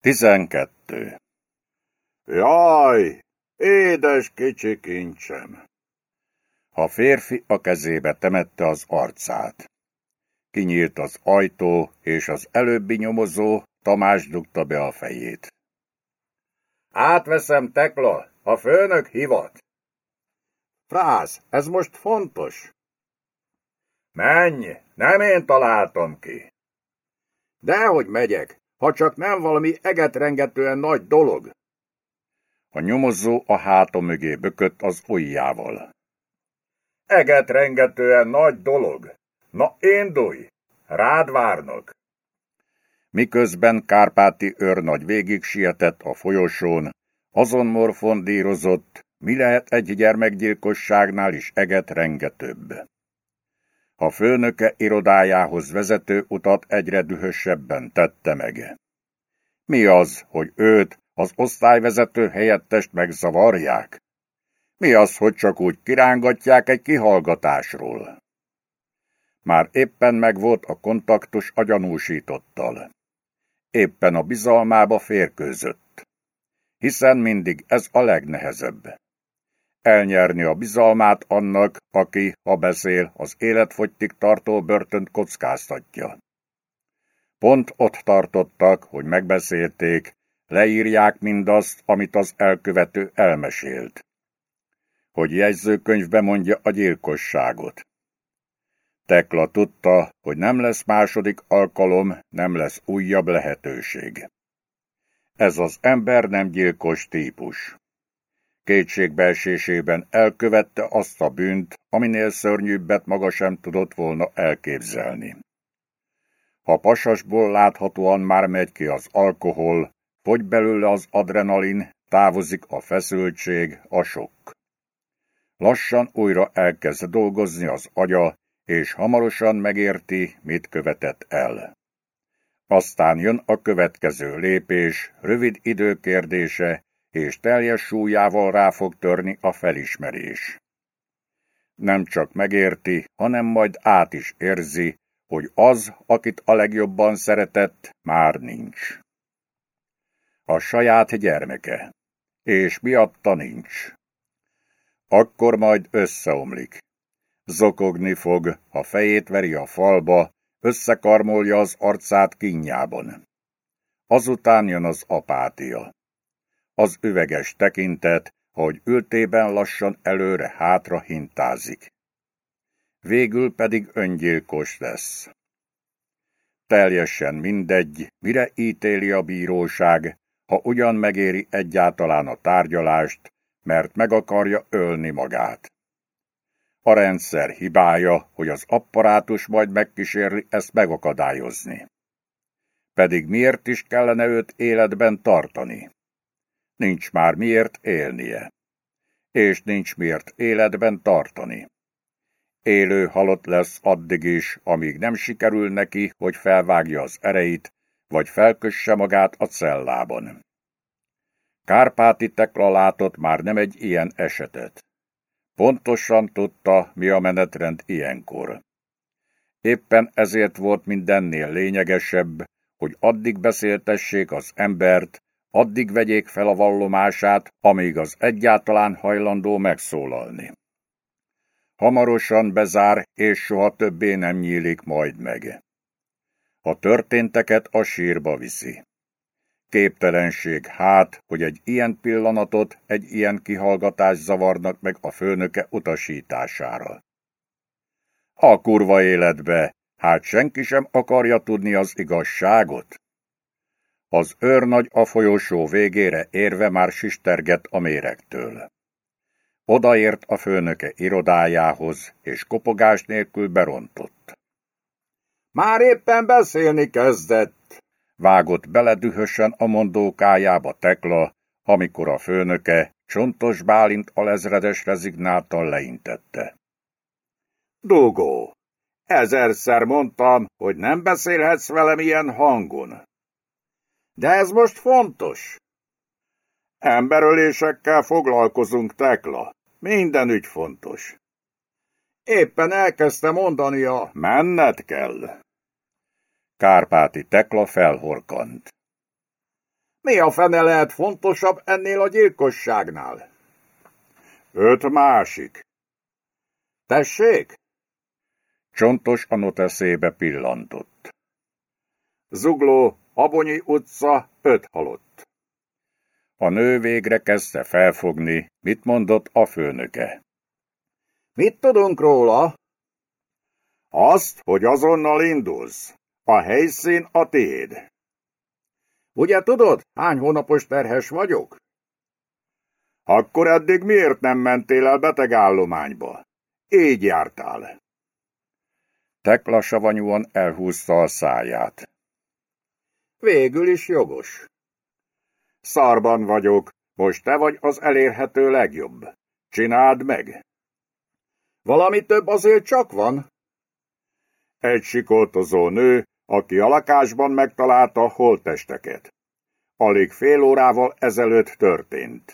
Tizenkettő. Jaj, édes kicsi kincsem! A férfi a kezébe temette az arcát. Kinyílt az ajtó, és az előbbi nyomozó Tamás dugta be a fejét. Átveszem, Tekla, a főnök hivat. Frász, ez most fontos. Menj, nem én találtam ki. Dehogy megyek, ha csak nem valami egetrengetően nagy dolog. A nyomozó a háta mögé bökött az ujjával. Egetrengetően nagy dolog. Na, indulj! Rád várnak! Miközben Kárpáti őrnagy végig sietett a folyosón, azon morfondírozott, mi lehet egy gyermekgyilkosságnál is eget rengetőbb. A főnöke irodájához vezető utat egyre dühösebben tette meg. Mi az, hogy őt, az osztályvezető helyettest megzavarják? Mi az, hogy csak úgy kirángatják egy kihallgatásról? Már éppen megvolt a kontaktus a gyanúsítottal. Éppen a bizalmába férkőzött. Hiszen mindig ez a legnehezebb. Elnyerni a bizalmát annak, aki, ha beszél, az életfogytig tartó börtönt kockáztatja. Pont ott tartottak, hogy megbeszélték, leírják mindazt, amit az elkövető elmesélt. Hogy jegyzőkönyvbe mondja a gyilkosságot. Tekla tudta, hogy nem lesz második alkalom, nem lesz újabb lehetőség. Ez az ember nem gyilkos típus. Kétségbeesésében elkövette azt a bűnt, aminél szörnyűbbet maga sem tudott volna elképzelni. Ha pasasból láthatóan már megy ki az alkohol, fogy belőle az adrenalin, távozik a feszültség, a sok. Lassan újra elkezd dolgozni az agya, és hamarosan megérti, mit követett el. Aztán jön a következő lépés, rövid időkérdése, és teljes súlyával rá fog törni a felismerés. Nem csak megérti, hanem majd át is érzi, hogy az, akit a legjobban szeretett, már nincs. A saját gyermeke, és miatta nincs. Akkor majd összeomlik. Zokogni fog, a fejét veri a falba, összekarmolja az arcát kínjában. Azután jön az apátia. Az üveges tekintet, hogy ültében lassan előre-hátra hintázik. Végül pedig öngyilkos lesz. Teljesen mindegy, mire ítéli a bíróság, ha ugyan megéri egyáltalán a tárgyalást, mert meg akarja ölni magát. A rendszer hibája, hogy az apparátus majd megkísérli ezt megakadályozni. Pedig miért is kellene őt életben tartani? Nincs már miért élnie. És nincs miért életben tartani. Élő halott lesz addig is, amíg nem sikerül neki, hogy felvágja az ereit, vagy felkösse magát a cellában. Kárpáti Tekla látott már nem egy ilyen esetet. Pontosan tudta, mi a menetrend ilyenkor. Éppen ezért volt mindennél lényegesebb, hogy addig beszéltessék az embert, addig vegyék fel a vallomását, amíg az egyáltalán hajlandó megszólalni. Hamarosan bezár, és soha többé nem nyílik majd meg. A történteket a sírba viszi. Képtelenség hát, hogy egy ilyen pillanatot, egy ilyen kihallgatás zavarnak meg a főnöke utasítására. A kurva életbe, hát senki sem akarja tudni az igazságot. Az őrnagy a folyosó végére érve már sisterget a méregtől. Odaért a főnöke irodájához, és kopogás nélkül berontott. Már éppen beszélni kezdett, vágott bele dühösen a mondókájába Tekla, amikor a főnöke Csontos Bálint alezredes rezignáltan leintette. Dugó, ezerszer mondtam, hogy nem beszélhetsz velem ilyen hangon. De ez most fontos. Emberölésekkel foglalkozunk, Tekla. Minden ügy fontos. Éppen elkezdte mondani a menned kell. Kárpáti Tekla felhorkant. Mi a fene lehet fontosabb ennél a gyilkosságnál? Öt másik. Tessék? Csontos a noteszébe pillantott. Zugló, Abonyi utca, öt halott. A nő végre kezdte felfogni, mit mondott a főnöke. Mit tudunk róla? Azt, hogy azonnal indulsz. A helyszín a tiéd. Ugye tudod, hány hónapos terhes vagyok? Akkor eddig miért nem mentél el betegállományba? Így jártál. Tekla savanyúan elhúzta a száját. Végül is jogos. Szarban vagyok, most te vagy az elérhető legjobb. Csináld meg! Valami több azért csak van. Egy sikoltozó nő, aki a lakásban megtalálta a holttesteket. Alig fél órával ezelőtt történt.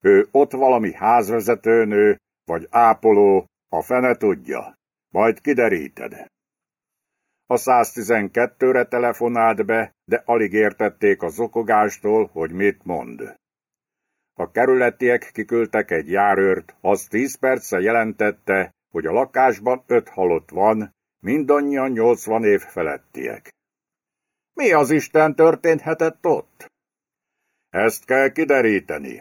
Ő ott valami házvezetőnő, vagy ápoló, a fene tudja. Majd kideríted. A 112-re telefonált be, de alig értették az okogástól, hogy mit mond. A kerületiek kiküldtek egy járőrt, az tíz perce jelentette, hogy a lakásban öt halott van, mindannyian 80 év felettiek. Mi az Isten történhetett ott? Ezt kell kideríteni.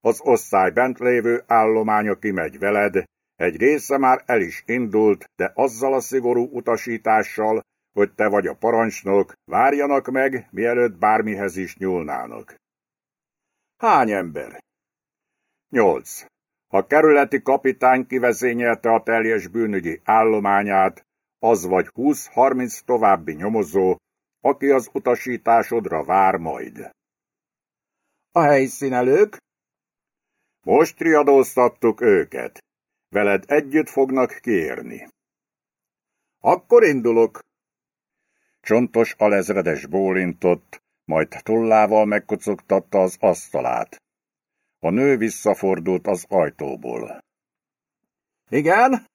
Az osztály bent lévő állománya kimegy veled, egy része már el is indult, de azzal a szigorú utasítással, hogy te vagy a parancsnok, várjanak meg, mielőtt bármihez is nyúlnának. Hány ember? Nyolc. A kerületi kapitány kivezényelte a teljes bűnügyi állományát, az vagy 20-30 további nyomozó, aki az utasításodra vár majd. A helyszínelők? Most riadóztattuk őket. Veled együtt fognak kérni. Akkor indulok. Csontos alezredes bólintott, majd tollával megkocogtatta az asztalát. A nő visszafordult az ajtóból. Igen?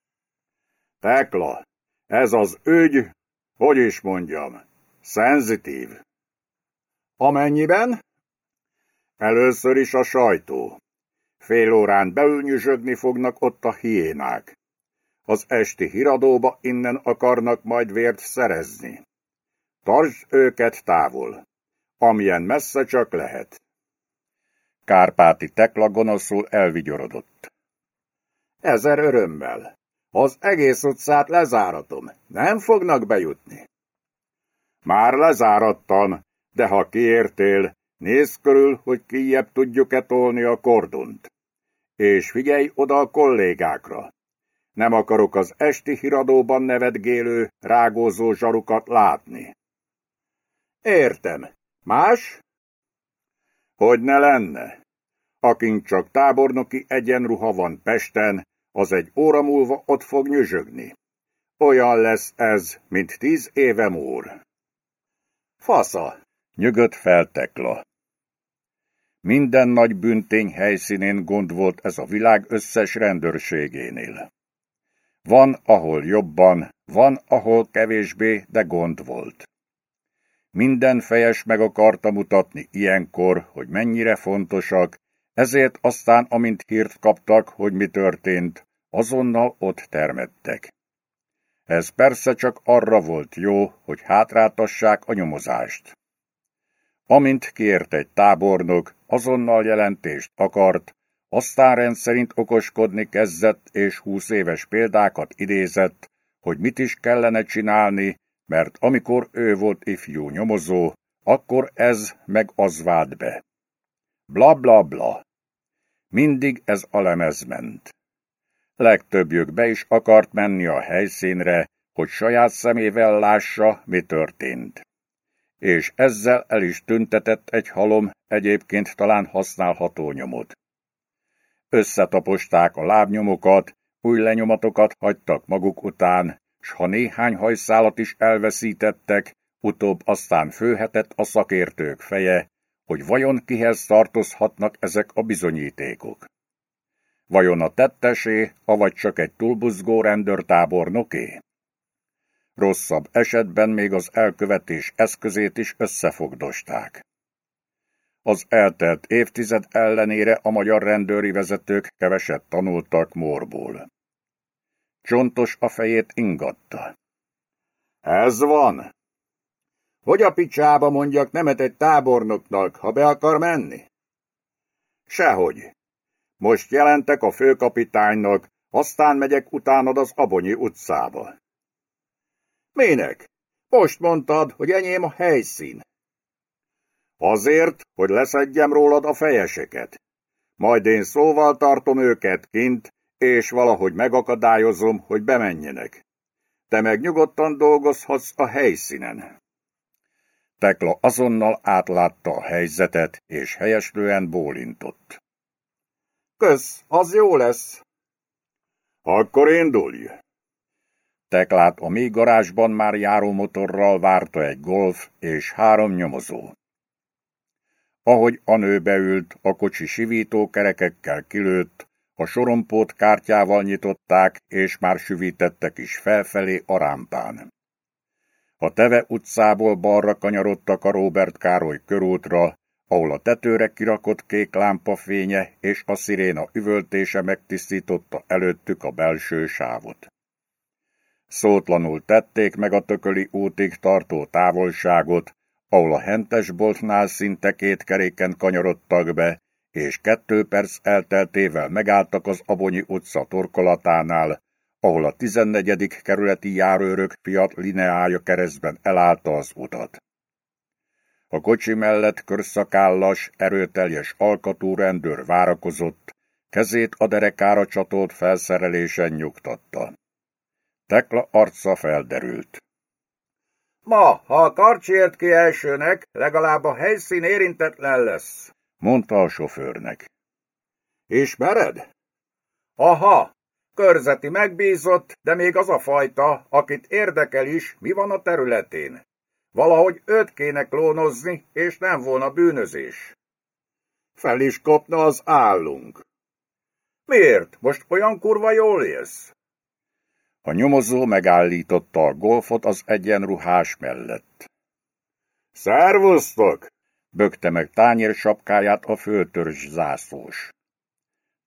Tekla, ez az ügy, hogy is mondjam, szenzitív. Amennyiben? Először is a sajtó. Fél órán belül nyüzsögni fognak ott a hiénák. Az esti híradóba innen akarnak majd vért szerezni. Tartsd őket távol, amilyen messze csak lehet. Kárpáti tekla gonoszul elvigyorodott. Ezer örömmel. Az egész utcát lezáratom, nem fognak bejutni. Már lezárattam, de ha kiértél, nézz körül, hogy kijebb tudjuk-e tolni a kordont. És figyelj oda a kollégákra. Nem akarok az esti híradóban nevetgélő, rágózó zsarukat látni. Értem. Más? Hogy ne lenne? Akink csak tábornoki egyenruha van Pesten, az egy óra múlva ott fog nyüzsögni. Olyan lesz ez, mint tíz éve múr. Fasza, nyögött fel Tekla. Minden nagy büntény helyszínén gond volt ez a világ összes rendőrségénél. Van, ahol jobban, van, ahol kevésbé, de gond volt. Minden fejes meg akarta mutatni ilyenkor, hogy mennyire fontosak, ezért aztán, amint hírt kaptak, hogy mi történt, azonnal ott termettek. Ez persze csak arra volt jó, hogy hátrátassák a nyomozást. Amint kért egy tábornok, azonnal jelentést akart, aztán rendszerint okoskodni kezdett és húsz éves példákat idézett, hogy mit is kellene csinálni, mert amikor ő volt ifjú nyomozó, akkor ez meg az vált be. Bla bla bla. Mindig ez a lemez ment. Legtöbbjük be is akart menni a helyszínre, hogy saját szemével lássa, mi történt. És ezzel el is tüntetett egy halom, egyébként talán használható nyomot. Összetaposták a lábnyomokat, új lenyomatokat hagytak maguk után, s ha néhány hajszálat is elveszítettek, utóbb aztán főhetett a szakértők feje, hogy vajon kihez tartozhatnak ezek a bizonyítékok. Vajon a tettesé, avagy csak egy túlbuzgó rendőrtábornoké? Rosszabb esetben még az elkövetés eszközét is összefogdosták. Az eltelt évtized ellenére a magyar rendőri vezetők keveset tanultak morból. Csontos a fejét ingatta. Ez van. Hogy a picsába mondjak nemet egy tábornoknak, ha be akar menni? Sehogy. Most jelentek a főkapitánynak, aztán megyek utánad az Abonyi utcába. Minek? Most mondtad, hogy enyém a helyszín. Azért, hogy leszedjem rólad a fejeseket. Majd én szóval tartom őket kint, és valahogy megakadályozom, hogy bemenjenek. Te meg nyugodtan dolgozhatsz a helyszínen. Tekla azonnal átlátta a helyzetet, és helyeslően bólintott. Kösz, az jó lesz. Akkor indulj! Teklát a mi garázsban már járó motorral várta egy golf és három nyomozó. Ahogy a nő beült, a kocsi sivító kerekekkel kilőtt, a sorompót kártyával nyitották, és már süvítettek is felfelé a rámpán. A Teve utcából balra kanyarodtak a Robert Károly körútra, ahol a tetőre kirakott kék lámpa fénye és a sziréna üvöltése megtisztította előttük a belső sávot. Szótlanul tették meg a tököli útig tartó távolságot, ahol a hentesboltnál szinte két keréken kanyarodtak be, és kettő perc elteltével megálltak az Abonyi utca torkolatánál, ahol a 14. kerületi járőrök fiat lineája keresztben elállta az utat. A kocsi mellett körszakállas, erőteljes alkatú rendőr várakozott, kezét a derekára csatolt felszerelésen nyugtatta. Tekla arca felderült. Ma, ha a karcsi ért ki elsőnek, legalább a helyszín érintetlen lesz, mondta a sofőrnek. Ismered? Aha, körzeti megbízott, de még az a fajta, akit érdekel is, mi van a területén. Valahogy őt kéne klónozni, és nem volna bűnözés. Fel is kopna az állunk. Miért? Most olyan kurva jól élsz? A nyomozó megállította a golfot az egyenruhás mellett. Szervusztok! bökte meg tányér sapkáját a főtörzs zászlós.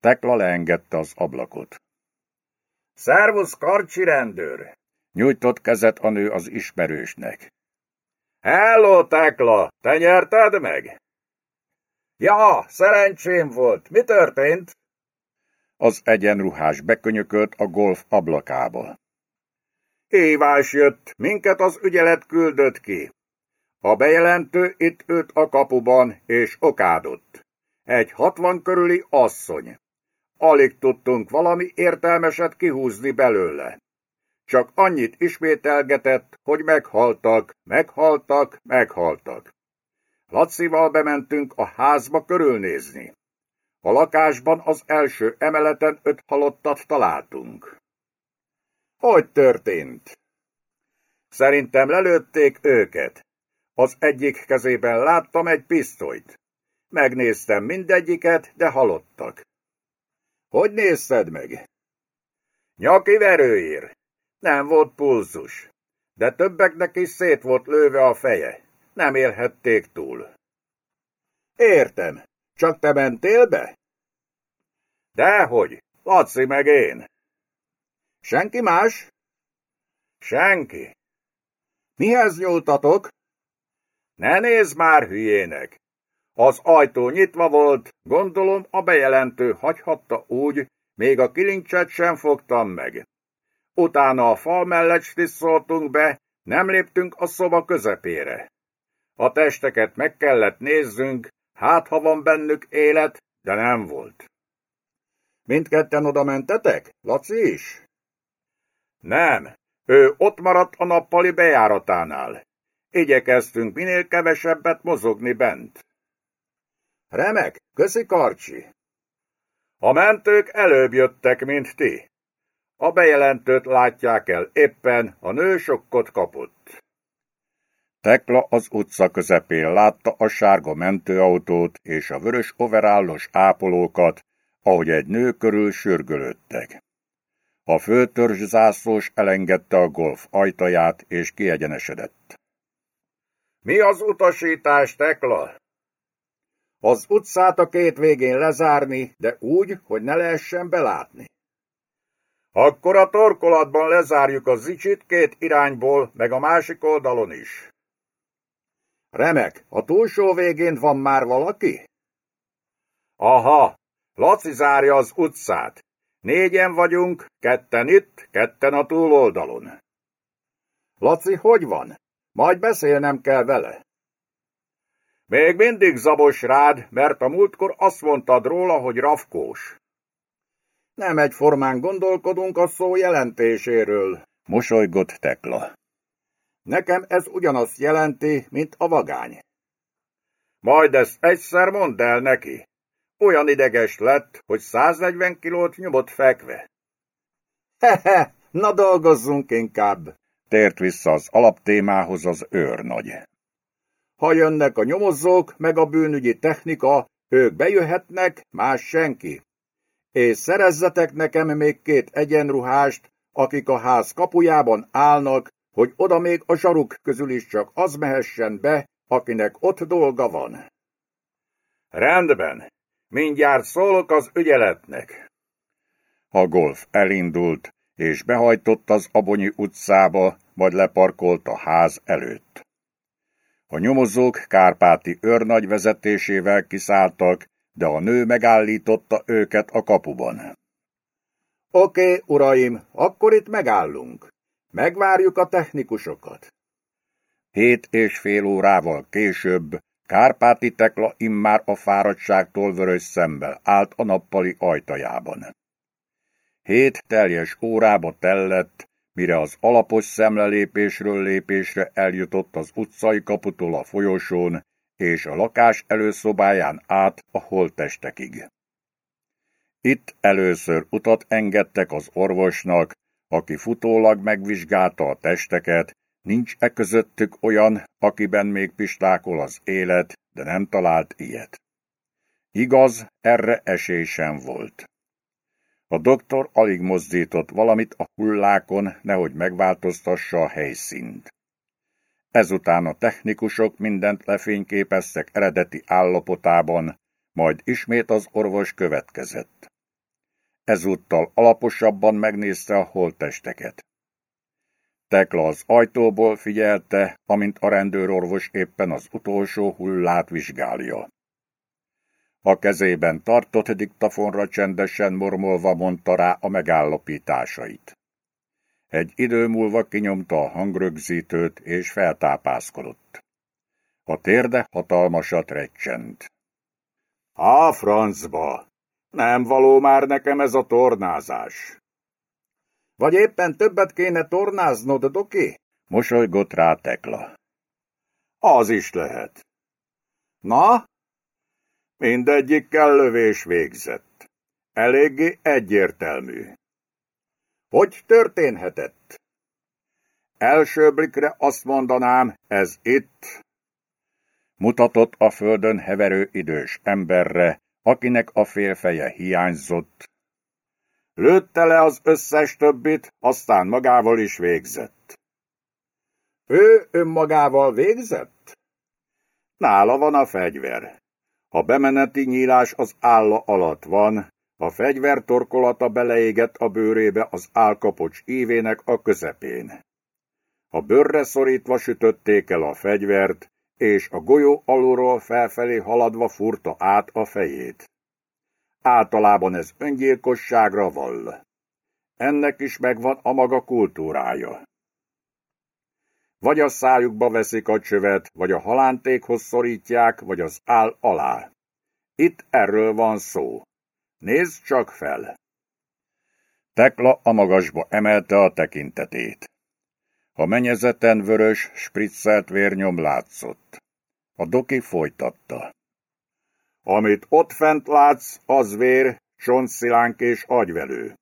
Tekla leengedte az ablakot. Szervusz, karcsi rendőr! Nyújtott kezet a nő az ismerősnek. Hello, Tekla! Te nyerted meg? Ja, szerencsém volt. Mi történt? Az egyenruhás bekönyökölt a golf ablakába. Hívás jött, minket az ügyelet küldött ki. A bejelentő itt ült a kapuban, és okádott. Egy hatvan körüli asszony. Alig tudtunk valami értelmeset kihúzni belőle. Csak annyit ismételgetett, hogy meghaltak, meghaltak, meghaltak. Lacival bementünk a házba körülnézni. A lakásban az első emeleten öt halottat találtunk. Hogy történt? Szerintem lelőtték őket. Az egyik kezében láttam egy pisztolyt. Megnéztem mindegyiket, de halottak. Hogy nézted meg? Nyaki verőír. Nem volt pulzus. De többeknek is szét volt lőve a feje. Nem élhették túl. Értem. Csak te mentél be? Dehogy, Laci meg én. Senki más? Senki. Mihez nyúltatok? Ne nézd már hülyének! Az ajtó nyitva volt, gondolom a bejelentő hagyhatta úgy, még a kilincset sem fogtam meg. Utána a fal mellett stisszoltunk be, nem léptünk a szoba közepére. A testeket meg kellett nézzünk, hát ha van bennük élet, de nem volt. Mindketten oda mentetek, Laci is? Nem, ő ott maradt a nappali bejáratánál. Igyekeztünk minél kevesebbet mozogni bent. Remek, köszi Karcsi. A mentők előbb jöttek, mint ti. A bejelentőt látják el éppen, a nő sokkot kapott. Tekla az utca közepén látta a sárga mentőautót és a vörös overállos ápolókat, ahogy egy nő körül sürgölődtek. A főtörzs zászlós elengedte a golf ajtaját és kiegyenesedett. Mi az utasítás, Tekla? Az utcát a két végén lezárni, de úgy, hogy ne lehessen belátni. Akkor a torkolatban lezárjuk a zicsit két irányból, meg a másik oldalon is. Remek, a túlsó végén van már valaki? Aha, Laci zárja az utcát. Négyen vagyunk, ketten itt, ketten a túloldalon. Laci, hogy van? Majd beszélnem kell vele. Még mindig zabos rád, mert a múltkor azt mondtad róla, hogy rafkós. Nem egyformán gondolkodunk a szó jelentéséről, mosolygott Tekla. Nekem ez ugyanazt jelenti, mint a vagány. Majd ezt egyszer mondd el neki. Olyan ideges lett, hogy 140 kilót nyomott fekve. Hehe, na dolgozzunk inkább, tért vissza az alaptémához az őrnagy. Ha jönnek a nyomozók, meg a bűnügyi technika, ők bejöhetnek, más senki. És szerezzetek nekem még két egyenruhást, akik a ház kapujában állnak, hogy oda még a zsaruk közül is csak az mehessen be, akinek ott dolga van. Rendben, mindjárt szólok az ügyeletnek. A golf elindult, és behajtott az Abonyi utcába, majd leparkolt a ház előtt. A nyomozók Kárpáti őrnagy vezetésével kiszálltak, de a nő megállította őket a kapuban. Oké, okay, uraim, akkor itt megállunk. Megvárjuk a technikusokat. Hét és fél órával később Kárpáti Tekla immár a fáradtságtól vörös szemmel állt a nappali ajtajában. Hét teljes órába tellett, mire az alapos szemlelépésről lépésre eljutott az utcai kaputól a folyosón, és a lakás előszobáján át a holttestekig. Itt először utat engedtek az orvosnak, aki futólag megvizsgálta a testeket, nincs e közöttük olyan, akiben még pistákol az élet, de nem talált ilyet. Igaz, erre esély sem volt. A doktor alig mozdított valamit a hullákon, nehogy megváltoztassa a helyszínt. Ezután a technikusok mindent lefényképeztek eredeti állapotában, majd ismét az orvos következett. Ezúttal alaposabban megnézte a holttesteket. Tekla az ajtóból figyelte, amint a rendőrorvos éppen az utolsó hullát vizsgálja. A kezében tartott diktafonra csendesen mormolva mondta rá a megállapításait. Egy idő múlva kinyomta a hangrögzítőt és feltápászkodott. A térde hatalmasat recsent. Á, francba! Nem való már nekem ez a tornázás. Vagy éppen többet kéne tornáznod, Doki? Mosolygott rá Tekla. Az is lehet. Na, Mindegyikkel lövés végzett. Eléggé egyértelmű. Hogy történhetett? Első blikre azt mondanám, ez itt. Mutatott a földön heverő idős emberre, akinek a félfeje hiányzott. Lőtte le az összes többit, aztán magával is végzett. Ő önmagával végzett? Nála van a fegyver. A bemeneti nyílás az álla alatt van, a fegyver torkolata beleégett a bőrébe az álkapocs ívének a közepén. A bőrre szorítva sütötték el a fegyvert, és a golyó alulról felfelé haladva furta át a fejét. Általában ez öngyilkosságra vall. Ennek is megvan a maga kultúrája. Vagy a szájukba veszik a csövet, vagy a halántékhoz szorítják, vagy az áll alá. Itt erről van szó. Nézd csak fel! Tekla a magasba emelte a tekintetét. A menyezeten vörös, spriccelt vérnyom látszott. A doki folytatta. Amit ott fent látsz, az vér, csonszilánk és agyvelő.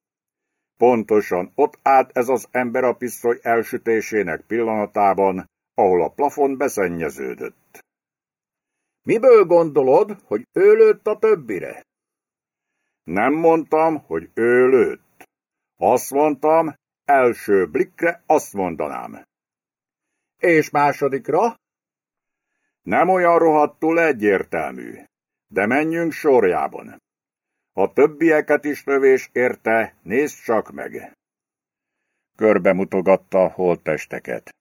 Pontosan ott állt ez az ember a pisztoly elsütésének pillanatában, ahol a plafon beszennyeződött. Miből gondolod, hogy ő lőtt a többire? Nem mondtam, hogy ő lőtt. Azt mondtam, első blikre azt mondanám. És másodikra? Nem olyan rohadtul egyértelmű. De menjünk sorjában. A többieket is lövés érte, nézd csak meg! Körbe mutogatta a holttesteket.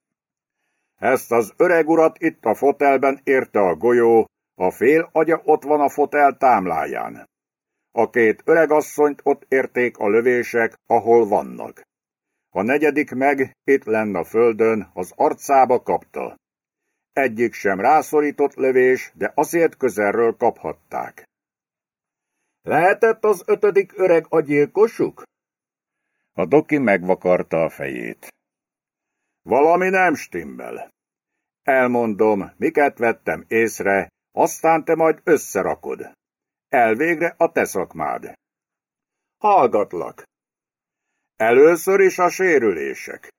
Ezt az öreg urat itt a fotelben érte a golyó, a fél agya ott van a fotel támláján. A két öregasszonyt ott érték a lövések, ahol vannak. A negyedik meg itt lenn a földön, az arcába kapta. Egyik sem rászorított lövés, de azért közelről kaphatták. Lehetett az ötödik öreg a gyilkosuk? A doki megvakarta a fejét. Valami nem stimmel. Elmondom, miket vettem észre, aztán te majd összerakod. Elvégre a te szakmád. Hallgatlak. Először is a sérülések.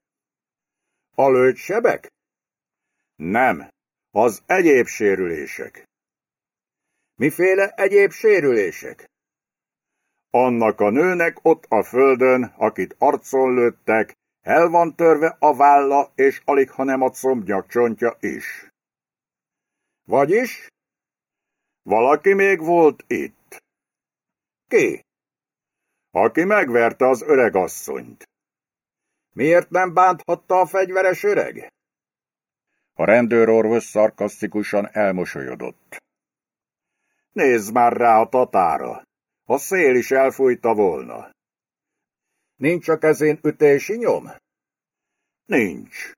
A lőtt sebek? Nem, az egyéb sérülések. Miféle egyéb sérülések? Annak a nőnek ott a földön, akit arcon lőttek, el van törve a válla, és alig, hanem a combnyak csontja is. Vagyis? Valaki még volt itt. Ki? Aki megverte az öreg asszonyt. Miért nem bánthatta a fegyveres öreg? A rendőrorvos szarkasztikusan elmosolyodott. Nézd már rá a tatára! A szél is elfújta volna. Nincs a kezén ütési nyom? Nincs.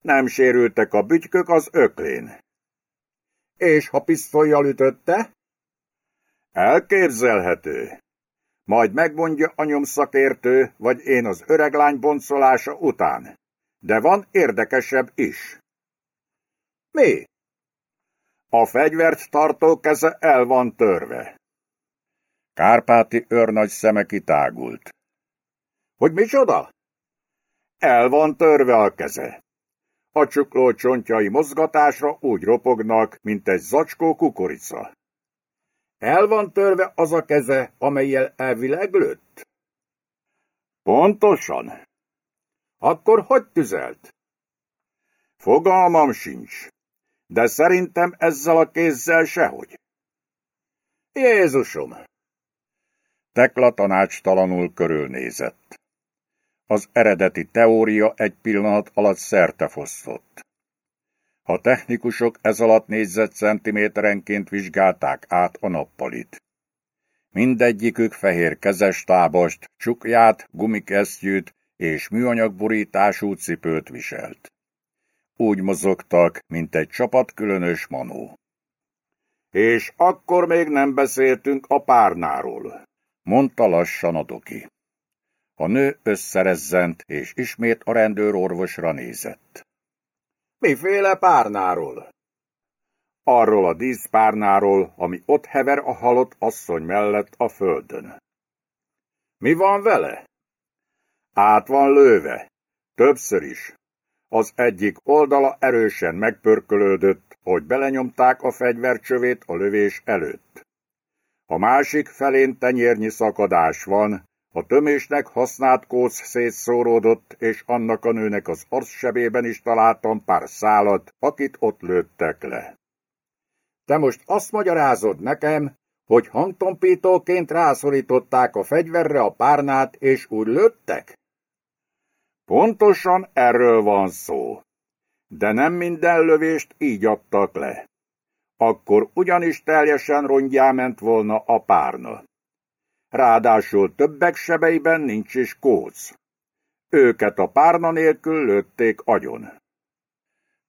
Nem sérültek a bütykök az öklén. És ha pisztolyjal ütötte? Elképzelhető. Majd megmondja a nyomszakértő, vagy én az öreg lány boncolása után. De van érdekesebb is. Mi? A fegyvert tartó keze el van törve. Kárpáti őrnagy szeme kitágult. Hogy micsoda? El van törve a keze. A csukló csontjai mozgatásra úgy ropognak, mint egy zacskó kukorica. El van törve az a keze, amelyel elvileg lőtt? Pontosan. Akkor hogy tüzelt? Fogalmam sincs, de szerintem ezzel a kézzel sehogy. Jézusom! Tekla tanácstalanul körülnézett. Az eredeti teória egy pillanat alatt szertefosztott. A technikusok ez alatt négyzetcentiméterenként vizsgálták át a nappalit. Mindegyikük fehér kezes tábast, csukját, gumikesztyűt és műanyagborítású cipőt viselt. Úgy mozogtak, mint egy csapat különös manó. És akkor még nem beszéltünk a párnáról, mondta lassan a doki. A nő összerezzent, és ismét a rendőrorvosra nézett. Miféle párnáról? Arról a díszpárnáról, ami ott hever a halott asszony mellett a földön. Mi van vele? Át van lőve. Többször is. Az egyik oldala erősen megpörkölődött, hogy belenyomták a fegyvercsövét a lövés előtt. A másik felén tenyérnyi szakadás van, a tömésnek használt kósz szétszóródott, és annak a nőnek az arcsebében is találtam pár szálat, akit ott lőttek le. Te most azt magyarázod nekem, hogy hangtompítóként rászorították a fegyverre a párnát, és úgy lőttek? Pontosan erről van szó. De nem minden lövést így adtak le. Akkor ugyanis teljesen rongyá ment volna a párna. Ráadásul többek sebeiben nincs is kóc. Őket a párna nélkül lőtték agyon.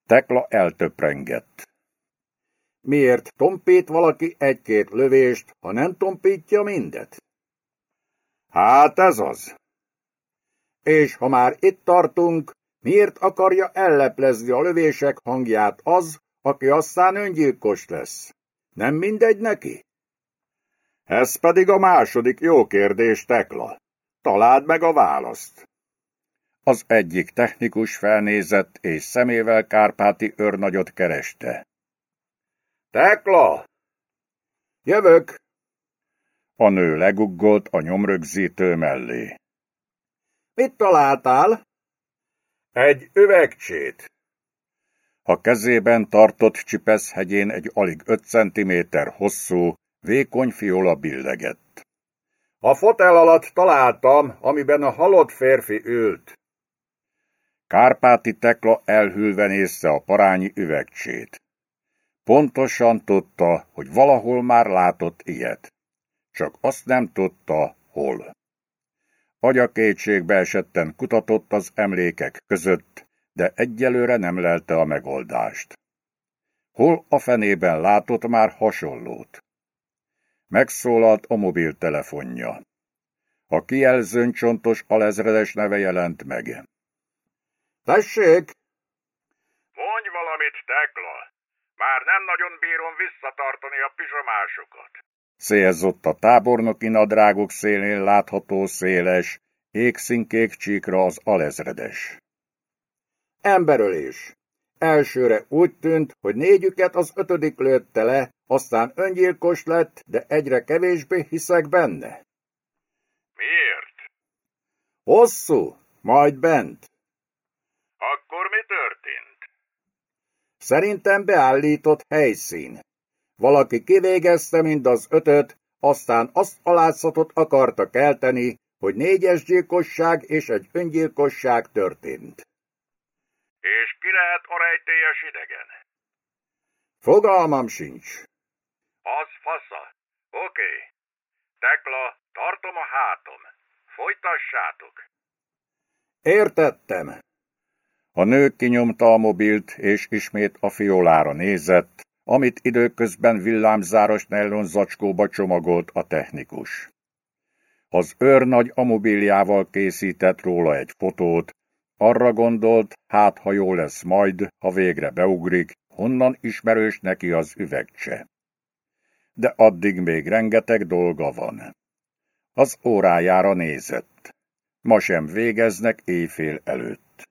Tekla eltöprengett. Miért tompít valaki egy-két lövést, ha nem tompítja mindet? Hát ez az. És ha már itt tartunk, miért akarja elleplezni a lövések hangját az, aki aztán öngyilkos lesz? Nem mindegy neki? Ez pedig a második jó kérdés, Tekla. Találd meg a választ. Az egyik technikus felnézett, és szemével Kárpáti őrnagyot kereste. Tekla! Jövök! A nő leguggolt a nyomrögzítő mellé. Mit találtál? Egy üvegcsét. A kezében tartott csipeszhegyén egy alig öt centiméter hosszú, Vékony fiola billegett. A fotel alatt találtam, amiben a halott férfi ült. Kárpáti Tekla elhűlve nézte a parányi üvegcsét. Pontosan tudta, hogy valahol már látott ilyet. Csak azt nem tudta, hol. Agya kétségbe esetten kutatott az emlékek között, de egyelőre nem lelte a megoldást. Hol a fenében látott már hasonlót? Megszólalt a mobiltelefonja. A kijelzőn csontos alezredes neve jelent meg. Tessék! Mondj valamit, Tekla! Már nem nagyon bírom visszatartani a pizsamásokat. Szélzott a tábornoki nadrágok szélén látható széles, égszínkék csíkra az alezredes. Emberölés. Elsőre úgy tűnt, hogy négyüket az ötödik lőtte le, aztán öngyilkos lett, de egyre kevésbé hiszek benne. Miért? Hosszú, majd bent. Akkor mi történt? Szerintem beállított helyszín. Valaki kivégezte mind az ötöt, aztán azt a látszatot akarta kelteni, hogy négyes gyilkosság és egy öngyilkosság történt. És ki lehet a rejtélyes idegen? Fogalmam sincs. Az fasza. Oké. Okay. Tekla, tartom a hátom. Folytassátok. Értettem. A nő kinyomta a mobilt, és ismét a fiolára nézett, amit időközben villámzáros nellon zacskóba csomagolt a technikus. Az őr nagy amobiljával készített róla egy fotót, arra gondolt, hát ha jó lesz majd, ha végre beugrik, honnan ismerős neki az üvegcse de addig még rengeteg dolga van. Az órájára nézett. Ma sem végeznek éjfél előtt.